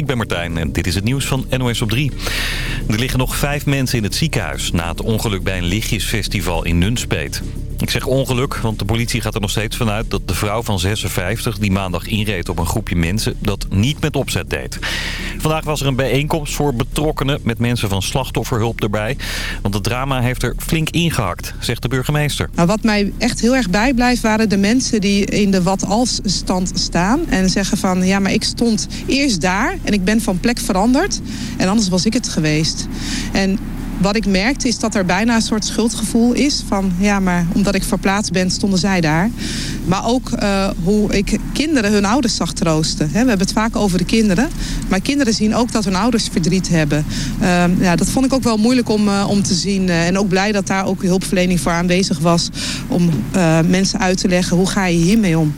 ik ben Martijn en dit is het nieuws van NOS op 3. Er liggen nog vijf mensen in het ziekenhuis na het ongeluk bij een lichtjesfestival in Nunspeet. Ik zeg ongeluk, want de politie gaat er nog steeds vanuit dat de vrouw van 56 die maandag inreed op een groepje mensen dat niet met opzet deed. Vandaag was er een bijeenkomst voor betrokkenen met mensen van slachtofferhulp erbij. Want het drama heeft er flink ingehakt, zegt de burgemeester. Nou, wat mij echt heel erg bijblijft waren de mensen die in de wat-als stand staan. En zeggen van ja maar ik stond eerst daar en ik ben van plek veranderd. En anders was ik het geweest. En wat ik merkte is dat er bijna een soort schuldgevoel is. Van ja, maar omdat ik verplaatst ben, stonden zij daar. Maar ook uh, hoe ik kinderen hun ouders zag troosten. We hebben het vaak over de kinderen. Maar kinderen zien ook dat hun ouders verdriet hebben. Uh, ja, dat vond ik ook wel moeilijk om, uh, om te zien. en ook blij dat daar ook hulpverlening voor aanwezig was. Om mensen uit te leggen, hoe ga je hiermee om?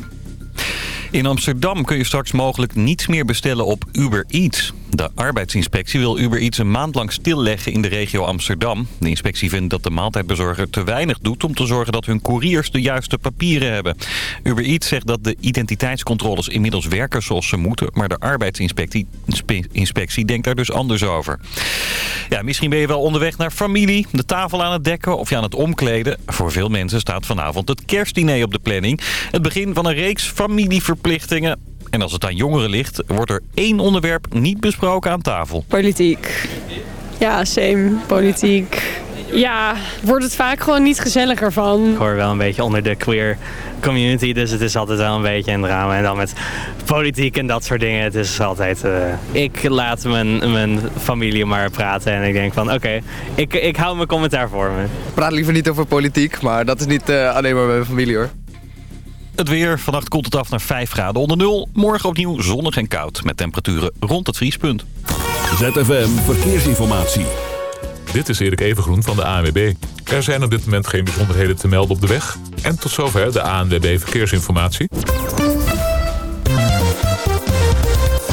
In Amsterdam kun je straks mogelijk niets meer bestellen op Uber Eats. De arbeidsinspectie wil Uber Eats een maand lang stilleggen in de regio Amsterdam. De inspectie vindt dat de maaltijdbezorger te weinig doet om te zorgen dat hun couriers de juiste papieren hebben. Uber Eats zegt dat de identiteitscontroles inmiddels werken zoals ze moeten, maar de arbeidsinspectie inspectie denkt daar dus anders over. Ja, misschien ben je wel onderweg naar familie, de tafel aan het dekken of je aan het omkleden. Voor veel mensen staat vanavond het kerstdiner op de planning. Het begin van een reeks familieverplichtingen. En als het aan jongeren ligt, wordt er één onderwerp niet besproken aan tafel. Politiek. Ja, same. Politiek. Ja, wordt het vaak gewoon niet gezelliger van. Ik hoor wel een beetje onder de queer community, dus het is altijd wel een beetje een drama. En dan met politiek en dat soort dingen, het is altijd... Uh, ik laat mijn, mijn familie maar praten en ik denk van oké, ik, ik hou mijn commentaar voor me. Ik praat liever niet over politiek, maar dat is niet uh, alleen maar bij mijn familie hoor. Het weer. Vannacht koelt het af naar 5 graden onder nul. Morgen opnieuw zonnig en koud. Met temperaturen rond het vriespunt. ZFM Verkeersinformatie. Dit is Erik Evengroen van de ANWB. Er zijn op dit moment geen bijzonderheden te melden op de weg. En tot zover de ANWB Verkeersinformatie.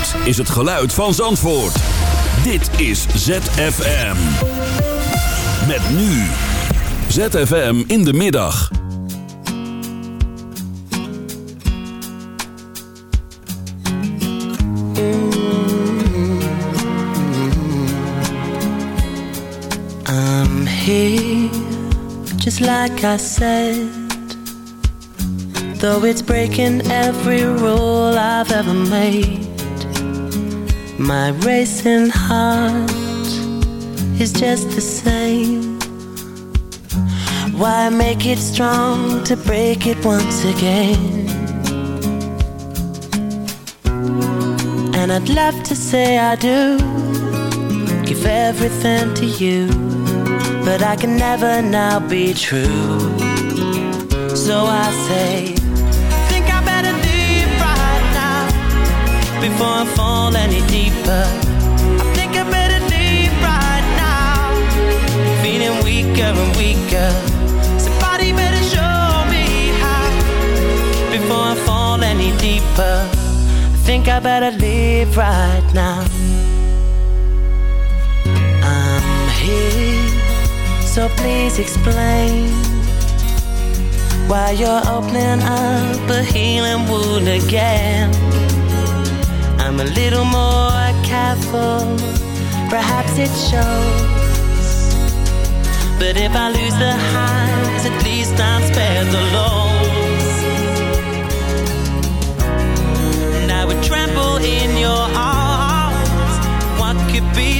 Dit is het geluid van Zandvoort. Dit is ZFM. Met nu. ZFM in de middag. I'm here, just like I said. Though it's breaking every rule I've ever made. My racing heart is just the same. Why make it strong to break it once again? And I'd love to say I do give everything to you, but I can never now be true. So I say, think I better leave right now before I fall any think I better leave right now. I'm here, so please explain why you're opening up a healing wound again. I'm a little more careful, perhaps it shows. But if I lose the highs, at least I'm spared the lows.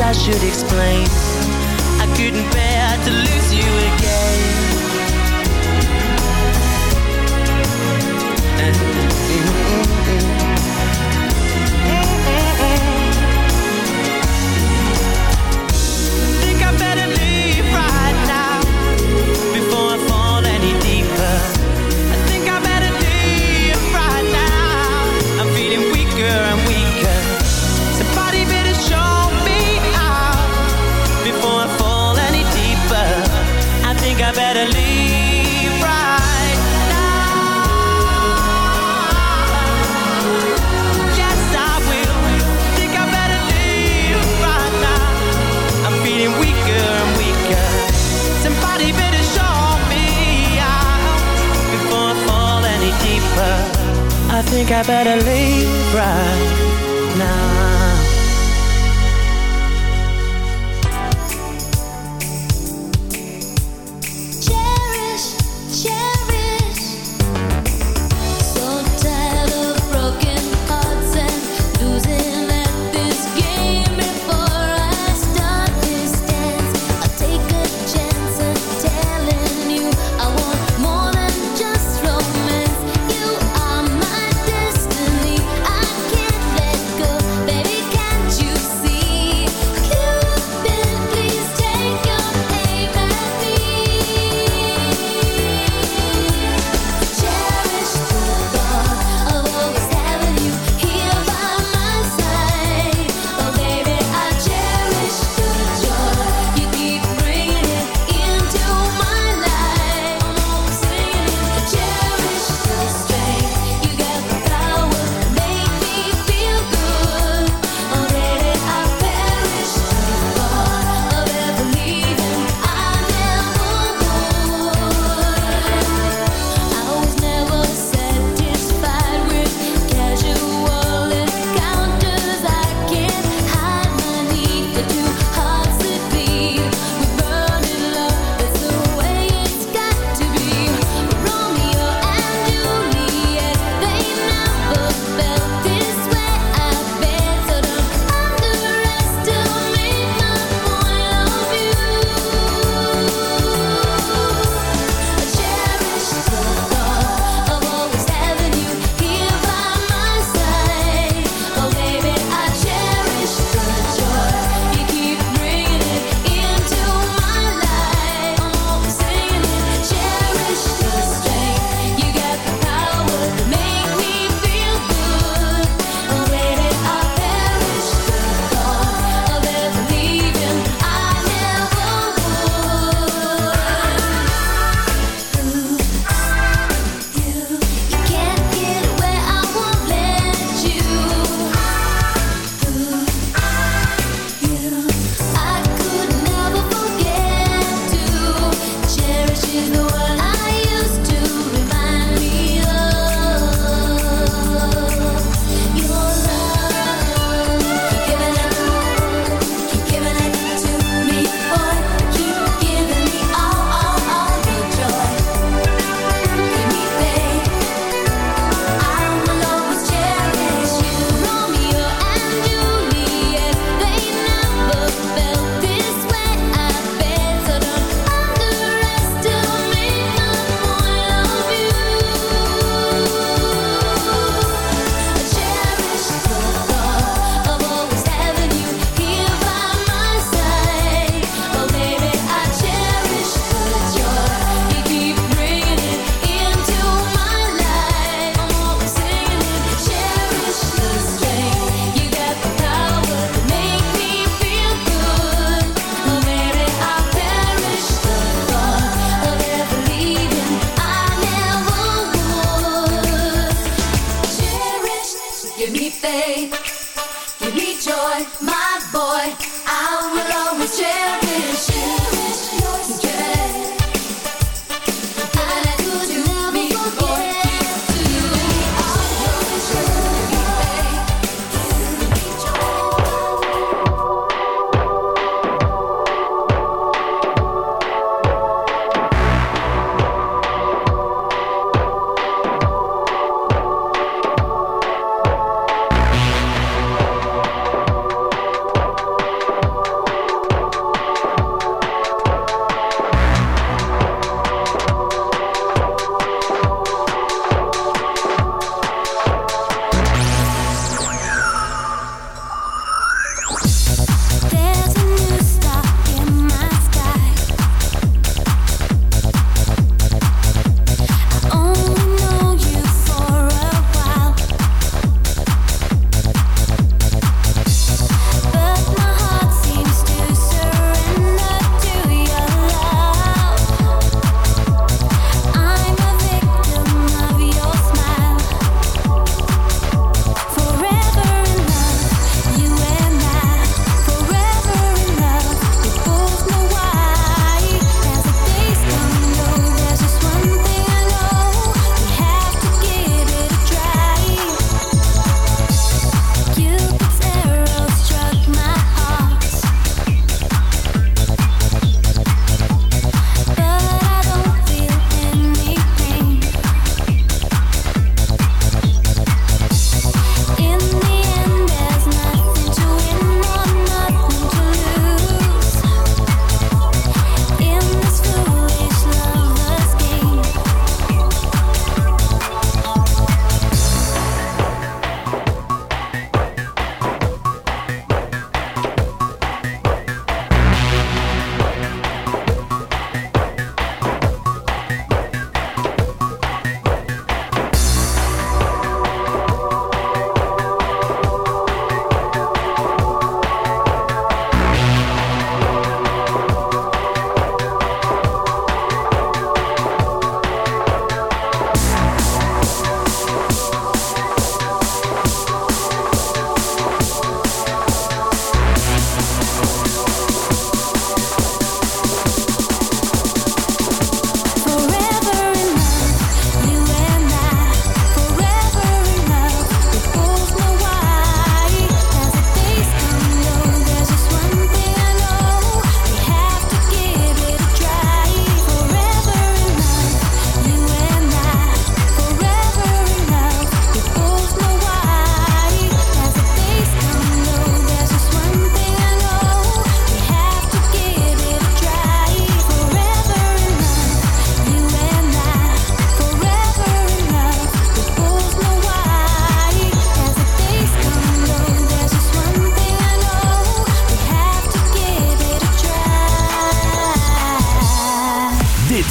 I should explain. I couldn't bear to lose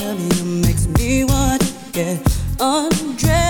of you makes me want to get undressed.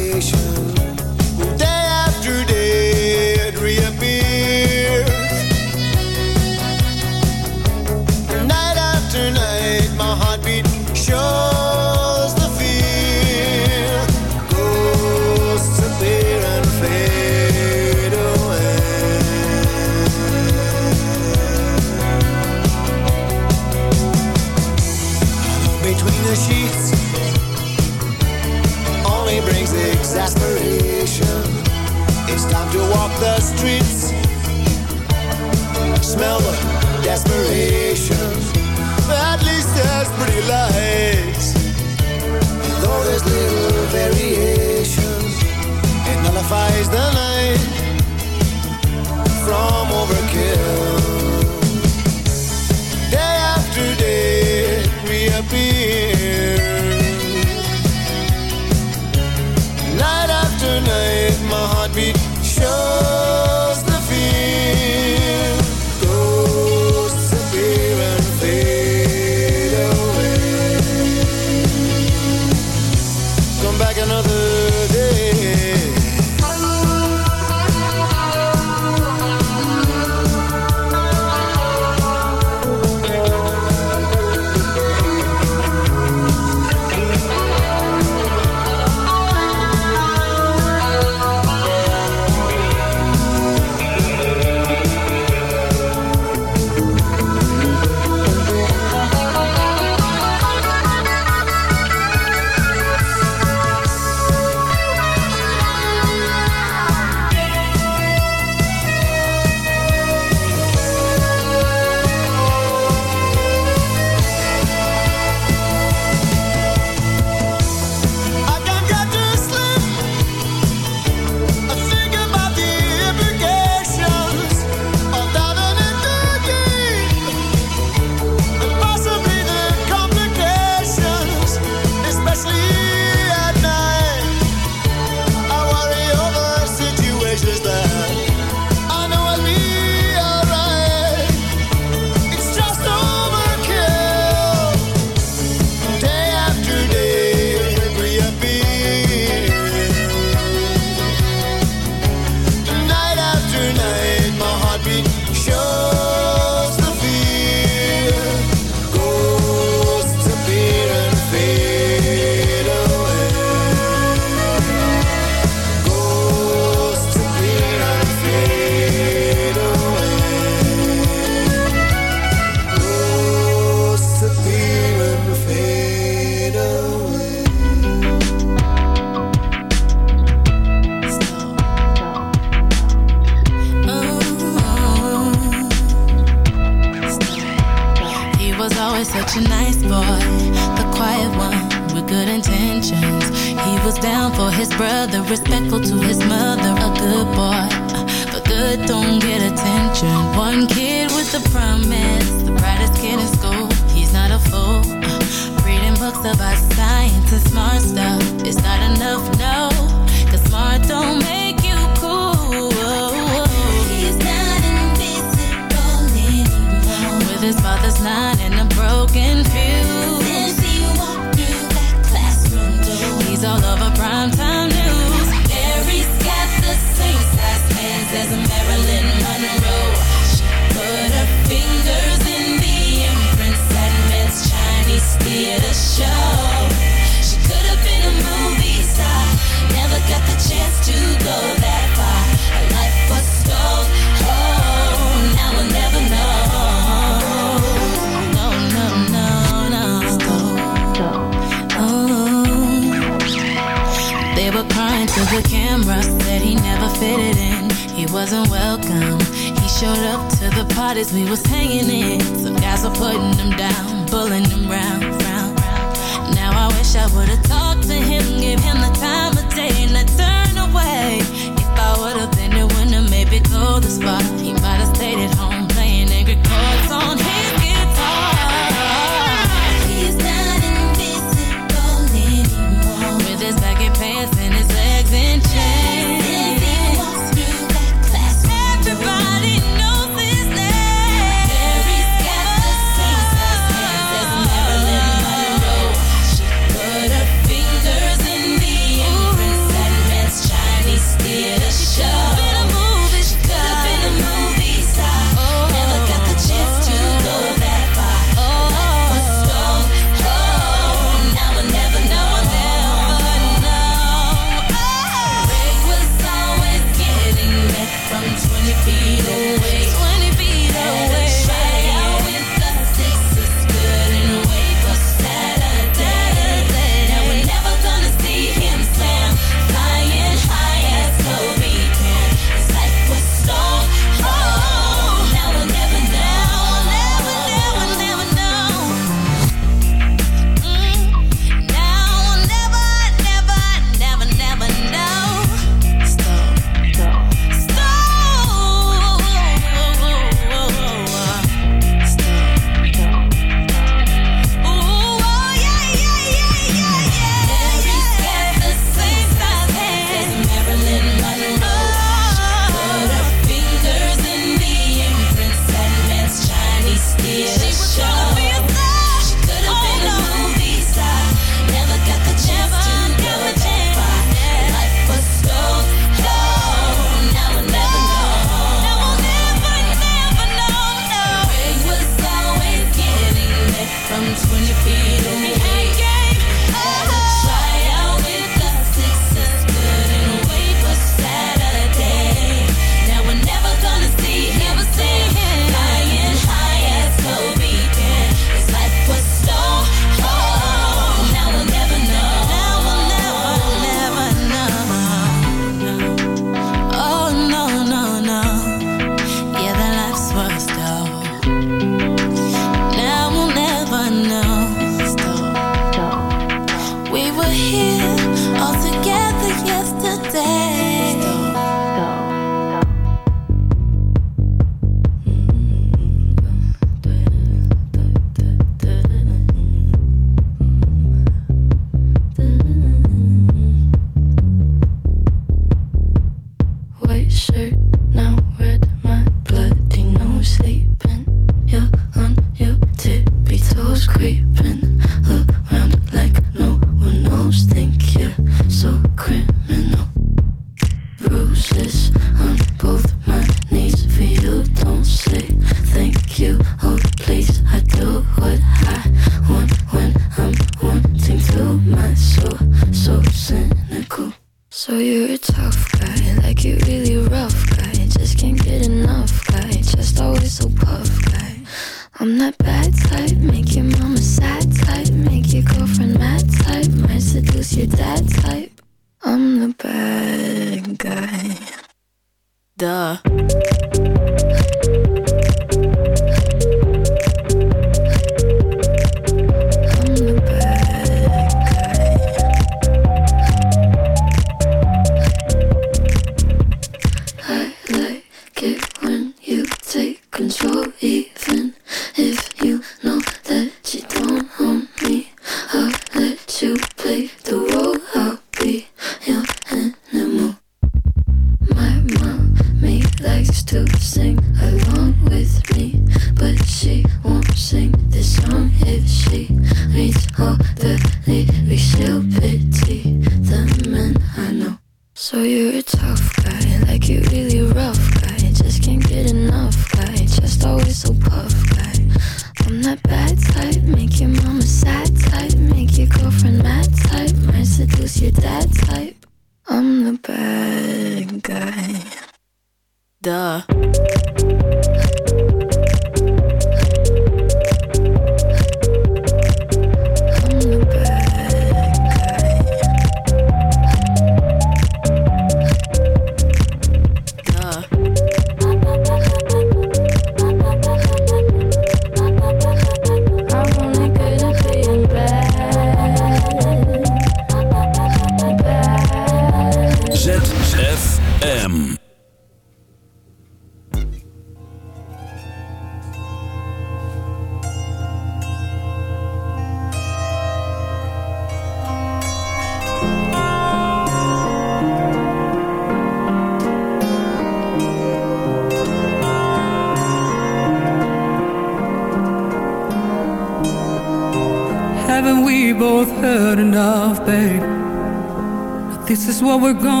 we're going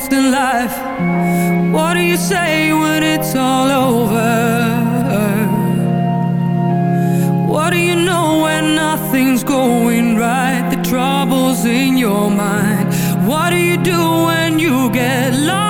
else than life. What do you say when it's all over? What do you know when nothing's going right? The trouble's in your mind. What do you do when you get lost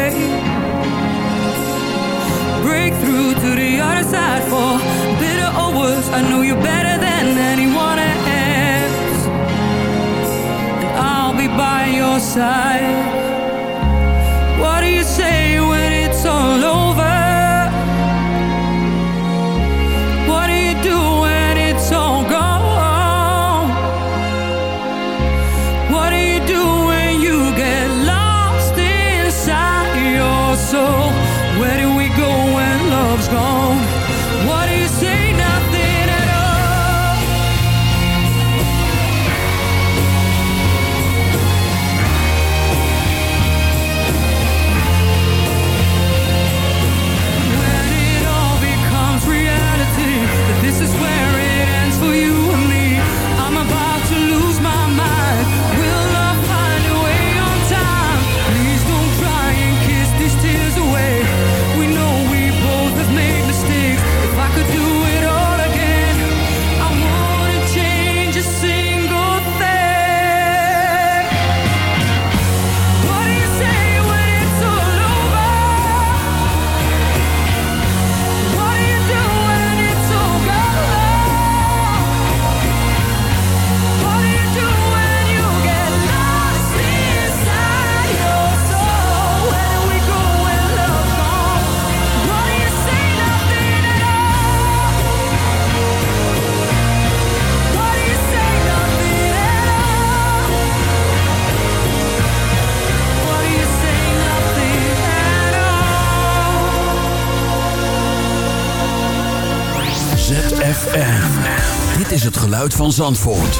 Through to the other side for bitter or worse. I know you better than anyone else. And I'll be by your side. What do you say when it's all over? What do you do when it's all gone? What do you do when you get lost inside your soul? Love's gone? van Zandvoort.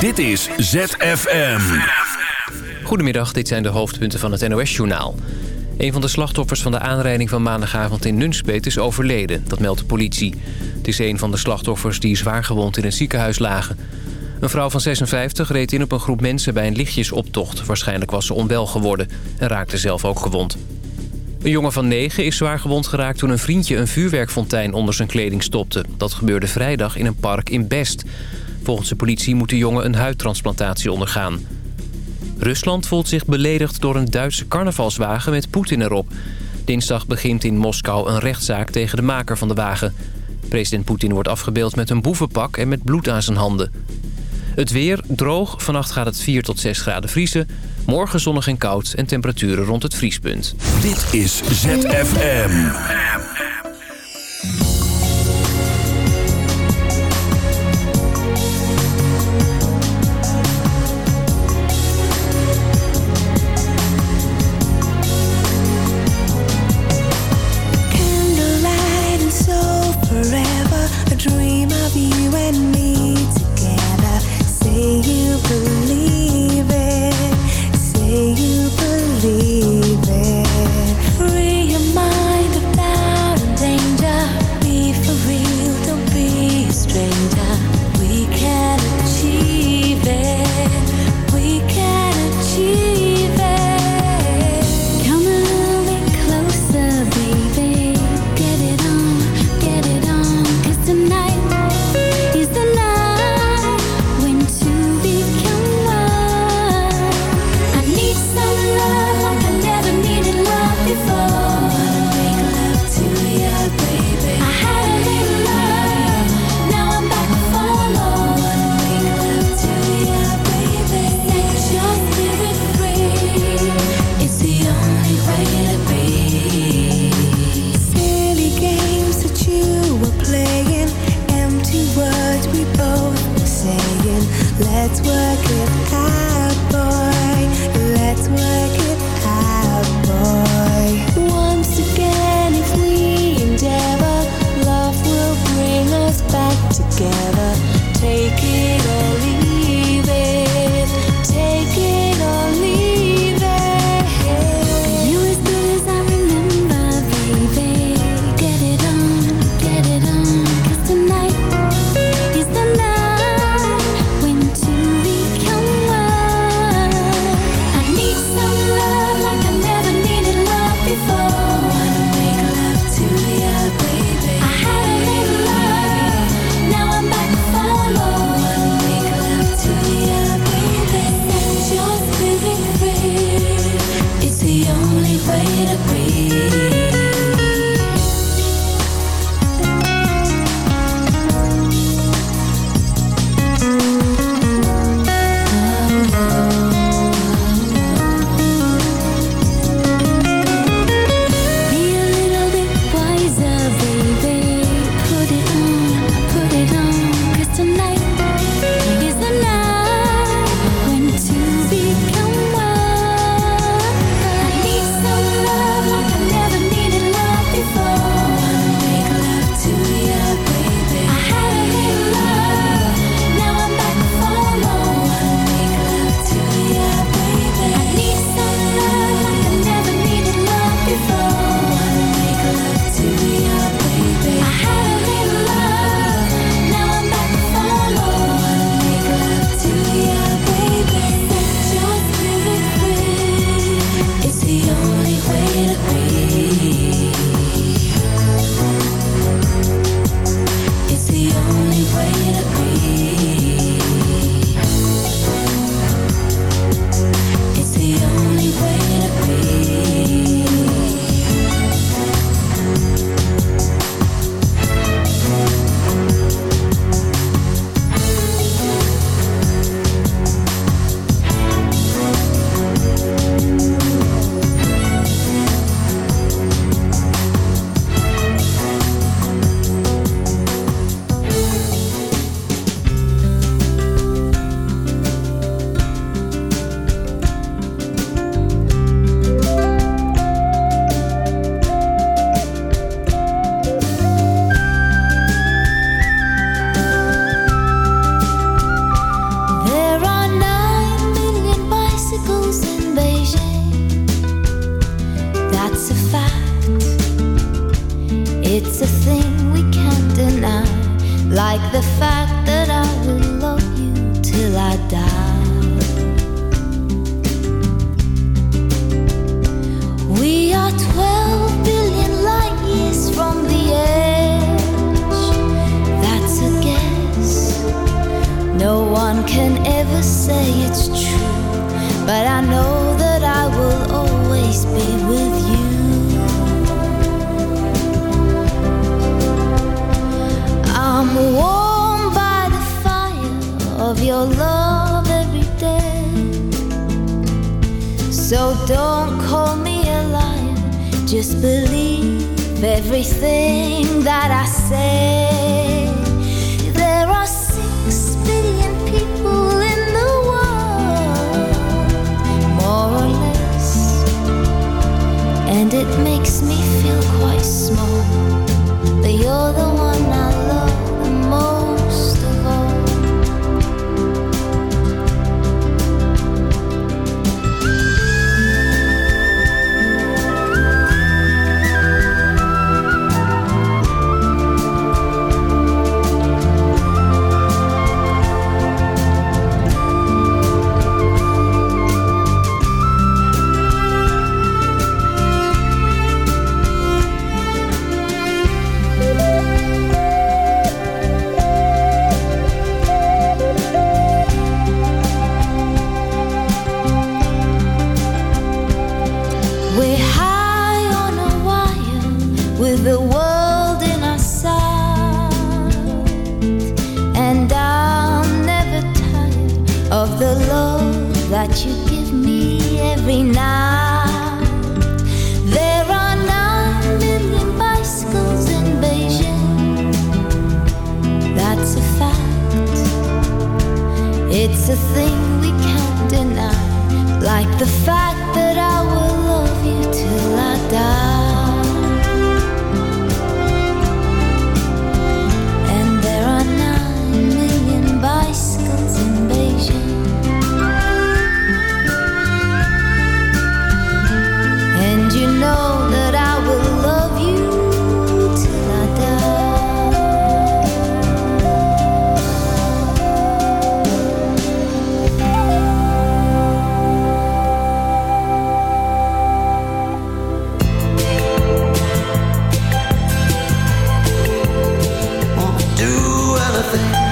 Dit is ZFM. Goedemiddag, dit zijn de hoofdpunten van het NOS-journaal. Een van de slachtoffers van de aanrijding van maandagavond in Nunspeet is overleden. Dat meldt de politie. Het is een van de slachtoffers die zwaargewond in een ziekenhuis lagen. Een vrouw van 56 reed in op een groep mensen bij een lichtjesoptocht. Waarschijnlijk was ze onwel geworden en raakte zelf ook gewond. Een jongen van negen is zwaar gewond geraakt toen een vriendje een vuurwerkfontein onder zijn kleding stopte. Dat gebeurde vrijdag in een park in Best. Volgens de politie moet de jongen een huidtransplantatie ondergaan. Rusland voelt zich beledigd door een Duitse carnavalswagen met Poetin erop. Dinsdag begint in Moskou een rechtszaak tegen de maker van de wagen. President Poetin wordt afgebeeld met een boevenpak en met bloed aan zijn handen. Het weer droog, vannacht gaat het 4 tot 6 graden vriezen. Morgen zonnig en koud en temperaturen rond het vriespunt. Dit is ZFM. nothing.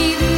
keep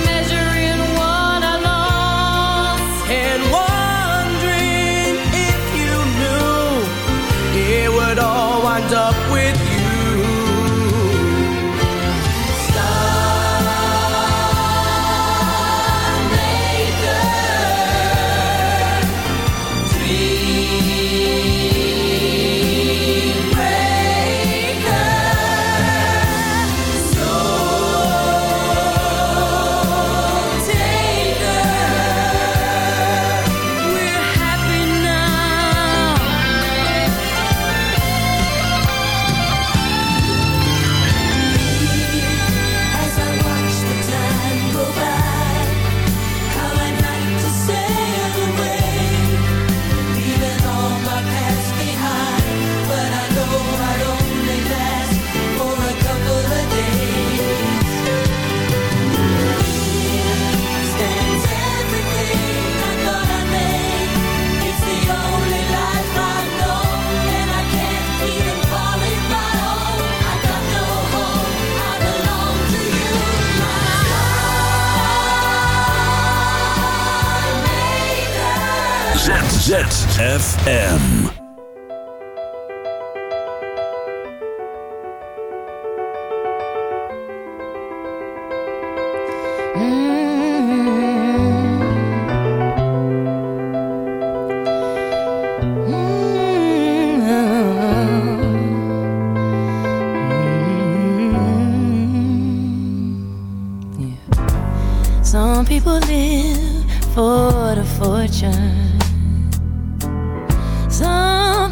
FM.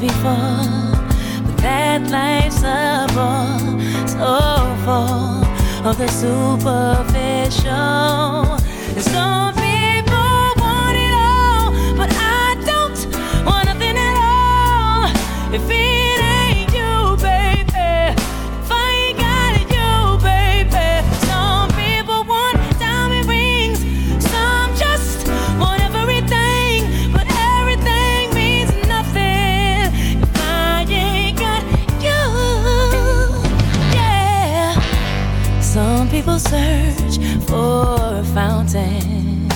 before. But that life's a bore, so full of the superficial. It's so mountain.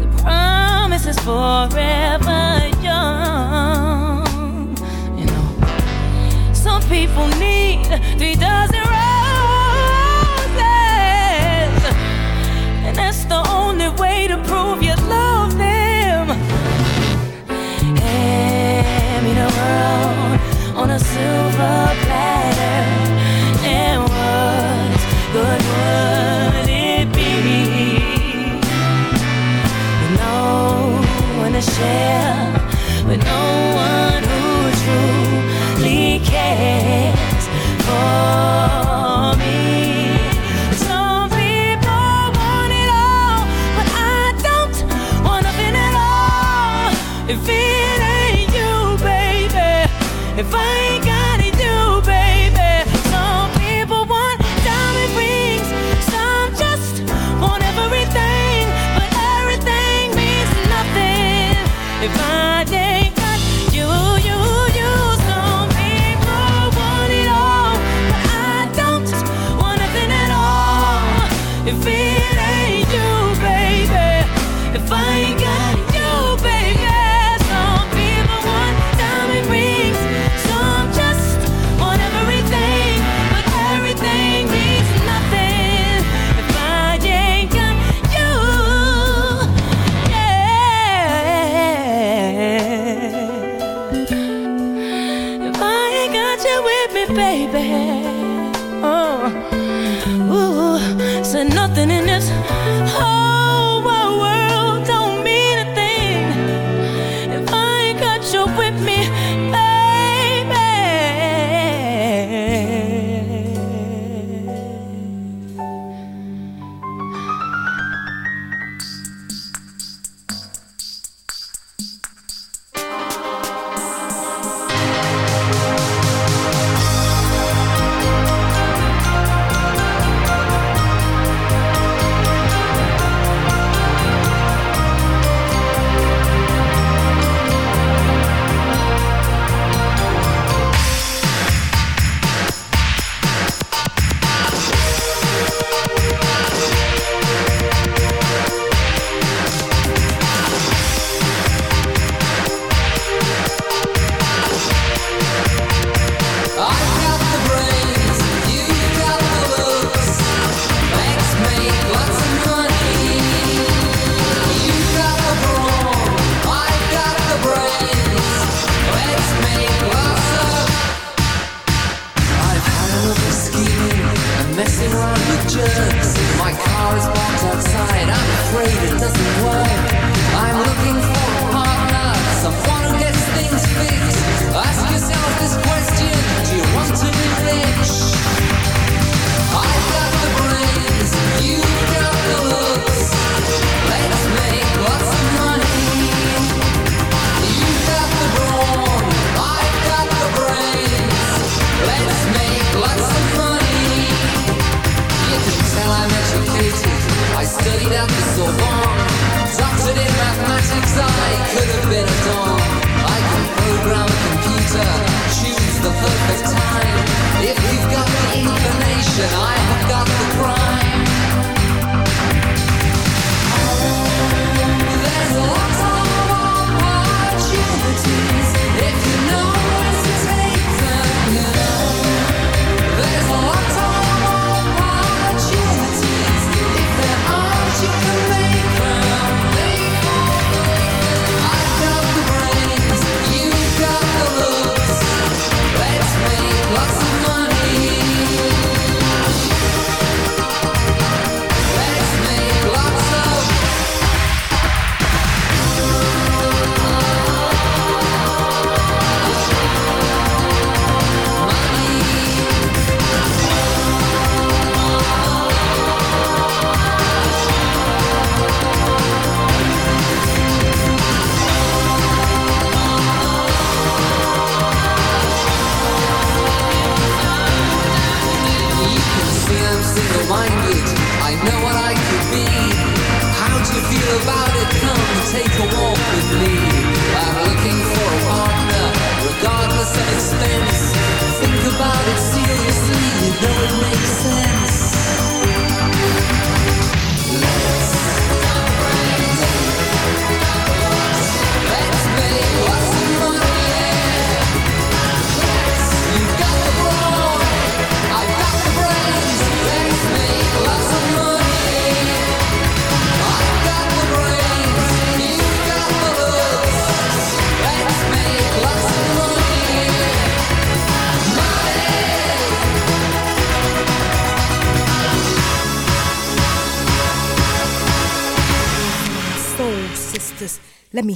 The promise is forever. there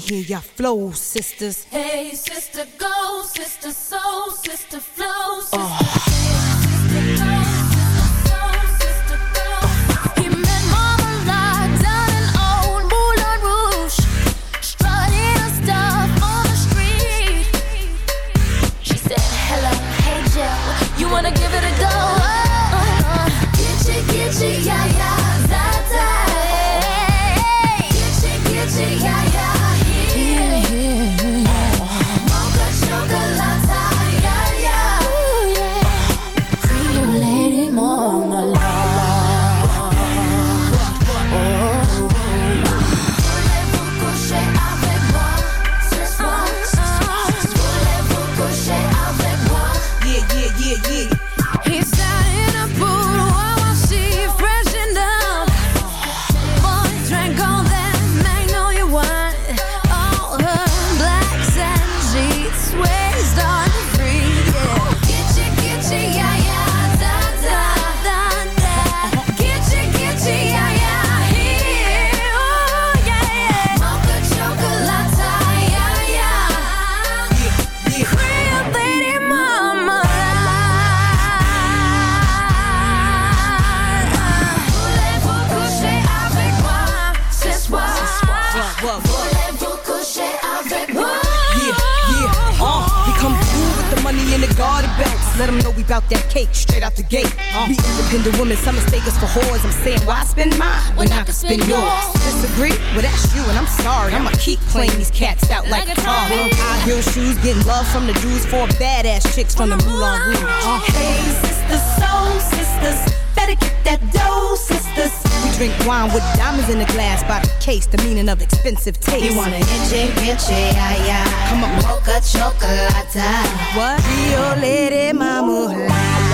hear your flow, sisters. Hey, when I can spend yours? Disagree? Well, that's you, and I'm sorry. I'ma keep playing these cats out like a car. High heel shoes, getting love from the dudes, four badass chicks from the Moulin Rouge. Uh. Hey, sisters, soul sisters, better get that dough, sisters. We drink wine with diamonds in the glass by the case, the meaning of expensive taste. You wanna enche, enche, ay, ay. Come on. Mocha chocolate. What? Rio Lady Mama.